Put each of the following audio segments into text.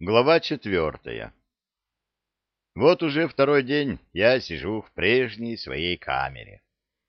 Глава четвертая. Вот уже второй день я сижу в прежней своей камере.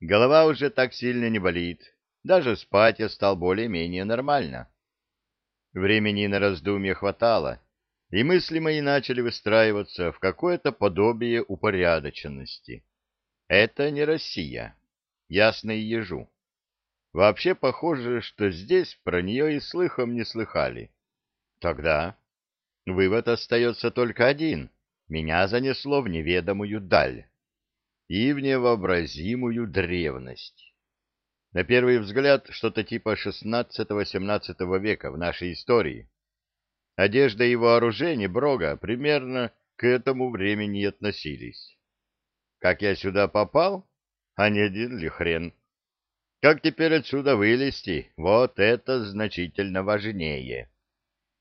Голова уже так сильно не болит, даже спать я стал более-менее нормально. Времени на раздумье хватало, и мысли мои начали выстраиваться в какое-то подобие упорядоченности. Это не Россия, ясно и ежу. Вообще похоже, что здесь про нее и слыхом не слыхали. Тогда Вывод остается только один. Меня занесло в неведомую даль и в невообразимую древность. На первый взгляд, что-то типа XVI-XVII века в нашей истории. Одежда и вооружение Брога примерно к этому времени относились. Как я сюда попал? А не один ли хрен? Как теперь отсюда вылезти? Вот это значительно важнее.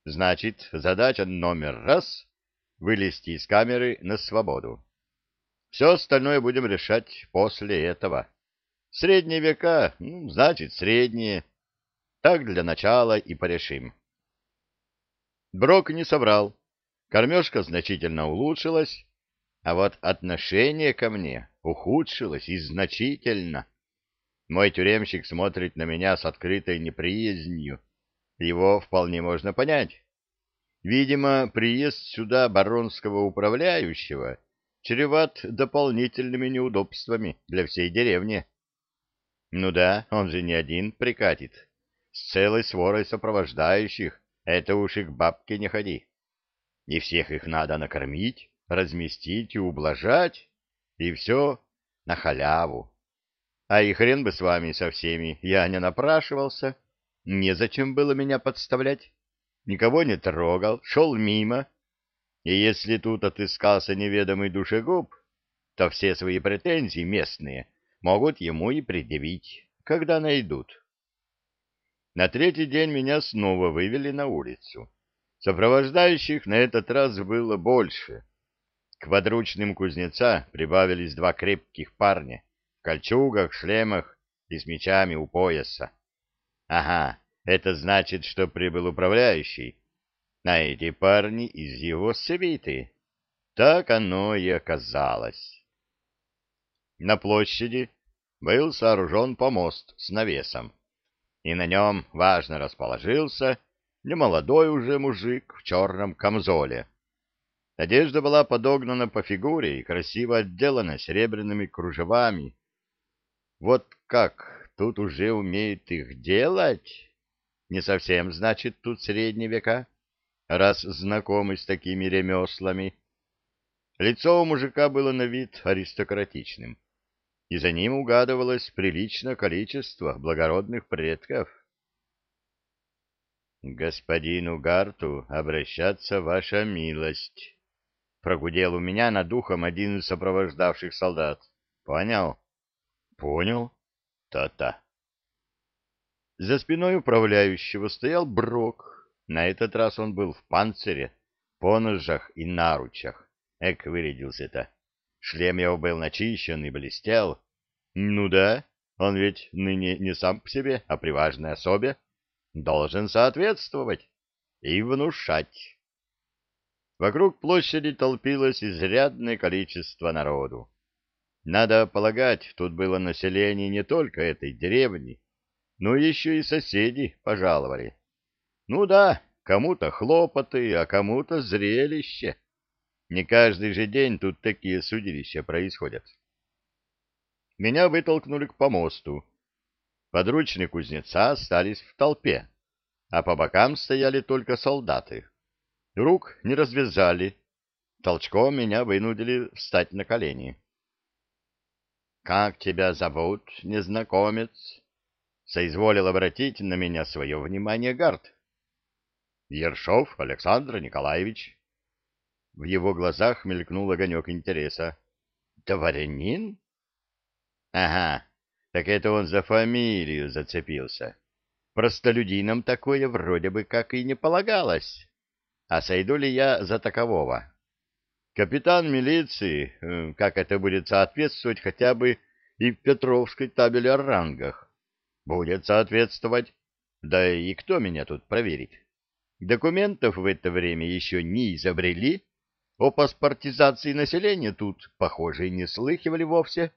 Значит, задача номер раз — вылезти из камеры на свободу. Все остальное будем решать после этого. Средние века, ну, значит, средние. Так для начала и порешим. Брок не соврал. Кормежка значительно улучшилась, а вот отношение ко мне ухудшилось и значительно. Мой тюремщик смотрит на меня с открытой неприязнью его вполне можно понять. Видимо, приезд сюда баронского управляющего чреват дополнительными неудобствами для всей деревни. Ну да, он же не один прикатит. С целой сворой сопровождающих, это уж и к бабке не ходи. И всех их надо накормить, разместить и ублажать, и все на халяву. А и хрен бы с вами со всеми, я не напрашивался. Незачем было меня подставлять. Никого не трогал, шел мимо. И если тут отыскался неведомый душегуб, то все свои претензии местные могут ему и предъявить, когда найдут. На третий день меня снова вывели на улицу. Сопровождающих на этот раз было больше. К подручным кузнеца прибавились два крепких парня в кольчугах, шлемах и с мечами у пояса. Ага, это значит, что прибыл управляющий. А эти парни из его свиты. Так оно и оказалось. На площади был сооружен помост с навесом, и на нем важно расположился немолодой уже мужик в черном камзоле. Одежда была подогнана по фигуре и красиво отделана серебряными кружевами. Вот как тут уже умеют их делать? Не совсем, значит, тут средние века, раз знакомы с такими ремеслами. Лицо у мужика было на вид аристократичным, и за ним угадывалось приличное количество благородных предков. «Господину Гарту обращаться ваша милость», — прогудел у меня над духом один из сопровождавших солдат. «Понял?» «Понял», то-то. За спиной управляющего стоял Брок. На этот раз он был в панцире, поножах и наручах. Эк, вырядился-то. Шлем его был начищен и блестел. Ну да, он ведь ныне не сам по себе, а при важной особе. Должен соответствовать и внушать. Вокруг площади толпилось изрядное количество народу. Надо полагать, тут было население не только этой деревни, но еще и соседи пожаловали. Ну да, кому-то хлопоты, а кому-то зрелище. Не каждый же день тут такие судилища происходят. Меня вытолкнули к помосту. Подручные кузнеца остались в толпе, а по бокам стояли только солдаты. Рук не развязали. Толчком меня вынудили встать на колени. «Как тебя зовут, незнакомец?» — соизволил обратить на меня свое внимание Гард. «Ершов Александр Николаевич». В его глазах мелькнул огонек интереса. «Дворянин?» «Ага, так это он за фамилию зацепился. Простолюдинам такое вроде бы как и не полагалось. А сойду ли я за такового?» Капитан милиции, э, как это будет соответствовать хотя бы и в Петровской табели о рангах, будет соответствовать. Да и кто меня тут проверит? Документов в это время еще не изобрели, о паспортизации населения тут, похоже, и не слыхивали вовсе.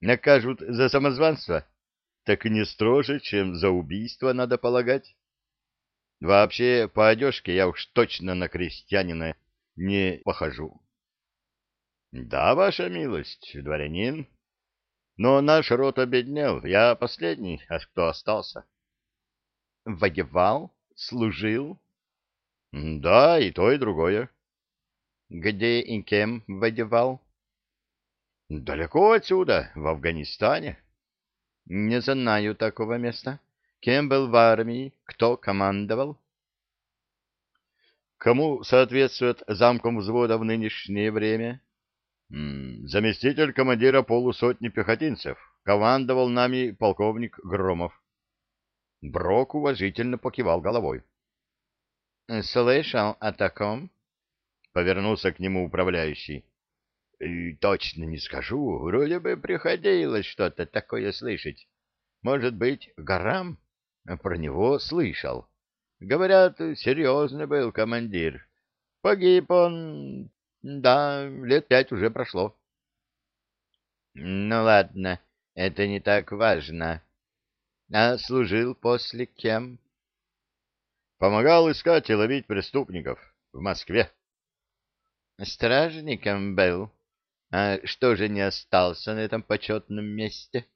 Накажут за самозванство? Так не строже, чем за убийство, надо полагать. Вообще, по одежке я уж точно на крестьянина не похожу. Да, ваша милость, дворянин. Но наш род обеднел, я последний, а кто остался? Воевал? Служил? Да, и то, и другое. Где и кем воевал? Далеко отсюда, в Афганистане. Не знаю такого места. Кем был в армии? Кто командовал? Кому соответствует замком взвода в нынешнее время? Заместитель командира полусотни пехотинцев. Командовал нами полковник Громов. Брок уважительно покивал головой. «Слышал о таком?» — повернулся к нему управляющий. «Точно не скажу. Вроде бы приходилось что-то такое слышать. Может быть, Гарам? Про него слышал. Говорят, серьезный был командир. Погиб он... Да, лет пять уже прошло». «Ну ладно, это не так важно. А служил после кем?» Помогал искать и ловить преступников в Москве. Стражником был. А что же не остался на этом почетном месте?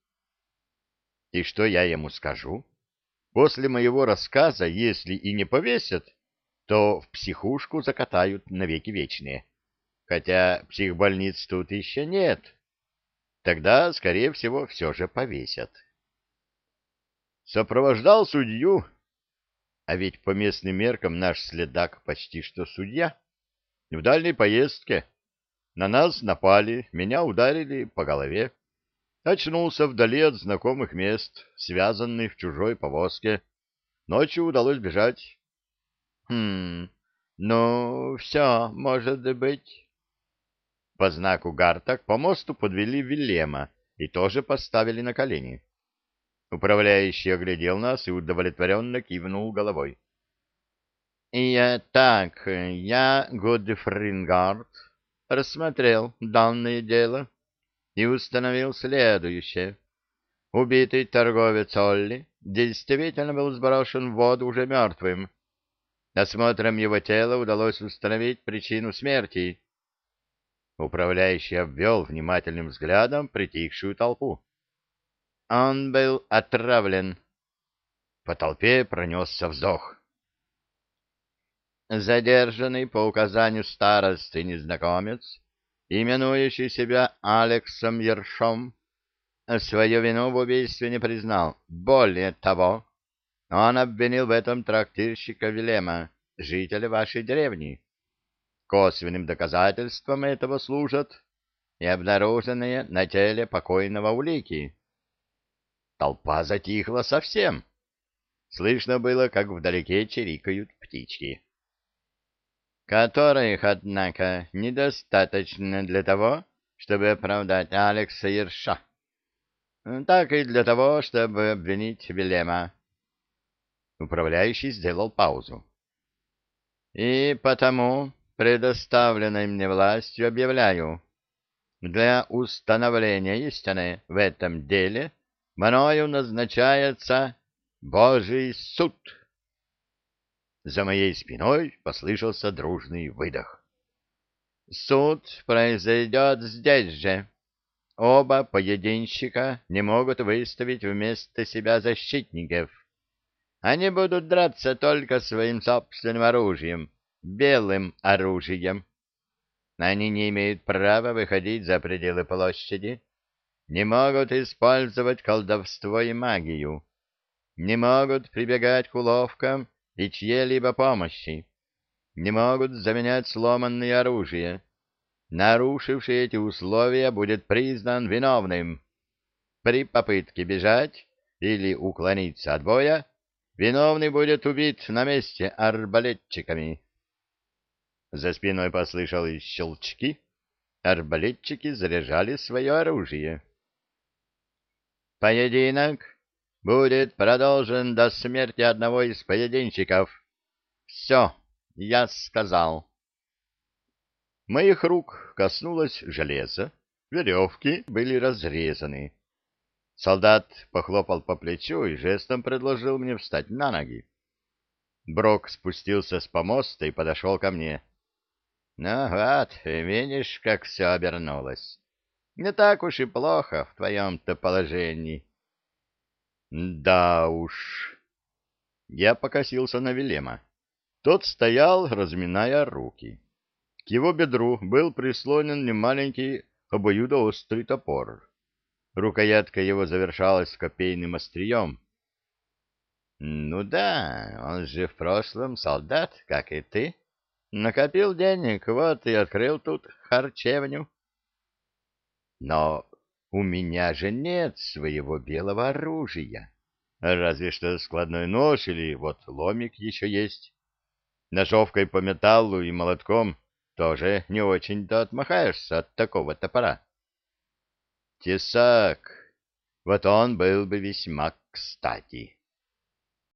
И что я ему скажу? После моего рассказа, если и не повесят, то в психушку закатают навеки вечные. Хотя психбольниц тут еще нет. Тогда, скорее всего, все же повесят. Сопровождал судью а ведь по местным меркам наш следак почти что судья. В дальней поездке. На нас напали, меня ударили по голове. Очнулся вдали от знакомых мест, связанный в чужой повозке. Ночью удалось бежать. Хм, ну, все, может быть. По знаку Гарта к помосту подвели Вильема и тоже поставили на колени. Управляющий оглядел нас и удовлетворенно кивнул головой. — Я так, я, Годфрингард, рассмотрел данное дело и установил следующее. Убитый торговец Олли действительно был сброшен в воду уже мертвым. Осмотром его тела удалось установить причину смерти. Управляющий обвел внимательным взглядом притихшую толпу. Он был отравлен. По толпе пронесся вздох. Задержанный по указанию старосты незнакомец, именующий себя Алексом Ершом, свою вину в убийстве не признал. Более того, он обвинил в этом трактирщика Вилема, жителя вашей деревни. Косвенным доказательством этого служат и обнаруженные на теле покойного улики. Толпа затихла совсем. Слышно было, как вдалеке чирикают птички. Которых, однако, недостаточно для того, чтобы оправдать Алекса Ерша. Так и для того, чтобы обвинить Велема. Управляющий сделал паузу. И потому, предоставленной мне властью, объявляю, для установления истины в этом деле мною назначается Божий суд. За моей спиной послышался дружный выдох. Суд произойдет здесь же. Оба поединщика не могут выставить вместо себя защитников. Они будут драться только своим собственным оружием, белым оружием. Они не имеют права выходить за пределы площади не могут использовать колдовство и магию, не могут прибегать к уловкам и чьей-либо помощи, не могут заменять сломанное оружие. Нарушивший эти условия будет признан виновным. При попытке бежать или уклониться от боя виновный будет убит на месте арбалетчиками. За спиной послышались щелчки. Арбалетчики заряжали свое оружие. Поединок будет продолжен до смерти одного из поединщиков. Все, я сказал. Моих рук коснулось железо, веревки были разрезаны. Солдат похлопал по плечу и жестом предложил мне встать на ноги. Брок спустился с помоста и подошел ко мне. — Ну вот, видишь, как все обернулось. Не так уж и плохо в твоем-то положении. — Да уж. Я покосился на Велема. Тот стоял, разминая руки. К его бедру был прислонен немаленький обоюдоострый топор. Рукоятка его завершалась копейным острием, ну да, он же в прошлом солдат, как и ты. Накопил денег, вот и открыл тут харчевню. Но у меня же нет своего белого оружия. Разве что складной нож или вот ломик еще есть. Ножовкой по металлу и молотком тоже не очень-то отмахаешься от такого топора. Тесак. Вот он был бы весьма кстати.